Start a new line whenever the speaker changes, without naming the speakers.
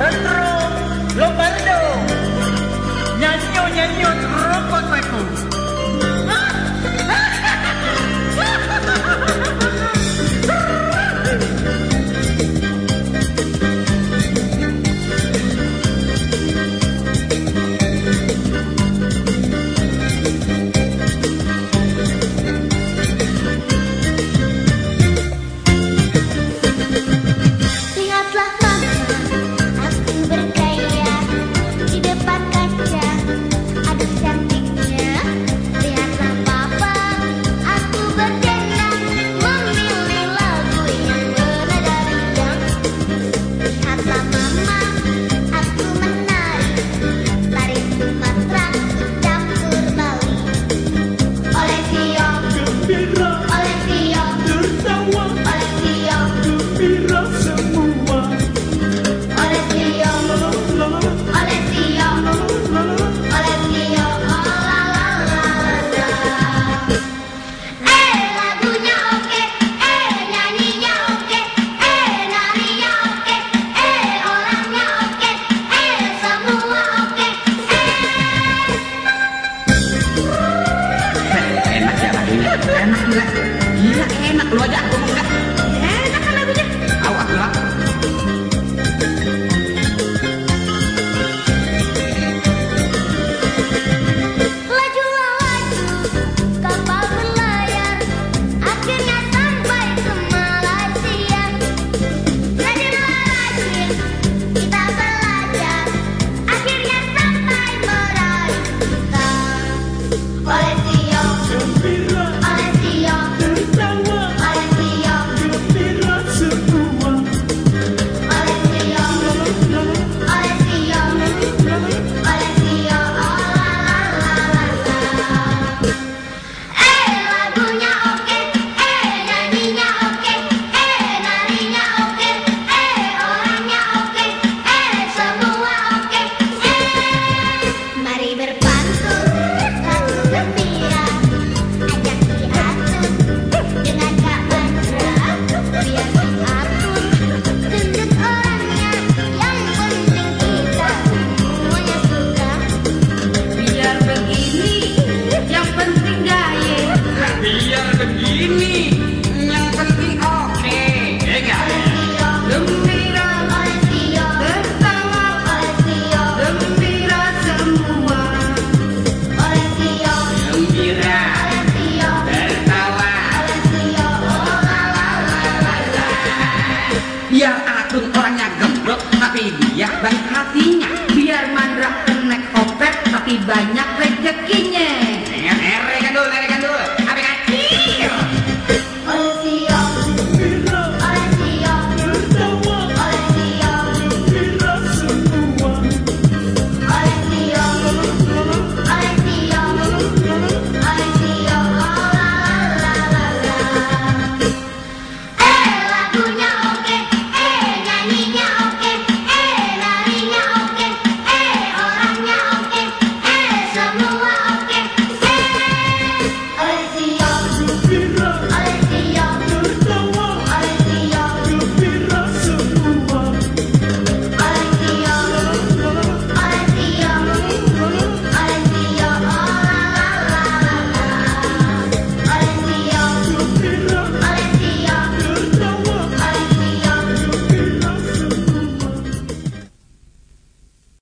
Sandro Lombardo, ñaño, ñaño.
enggak gila enak. Lojak aja aku enggak tuh orangnya gembrot tapi dia baik hatinya. Biar mandra kenek opet tapi
banyak rezekinya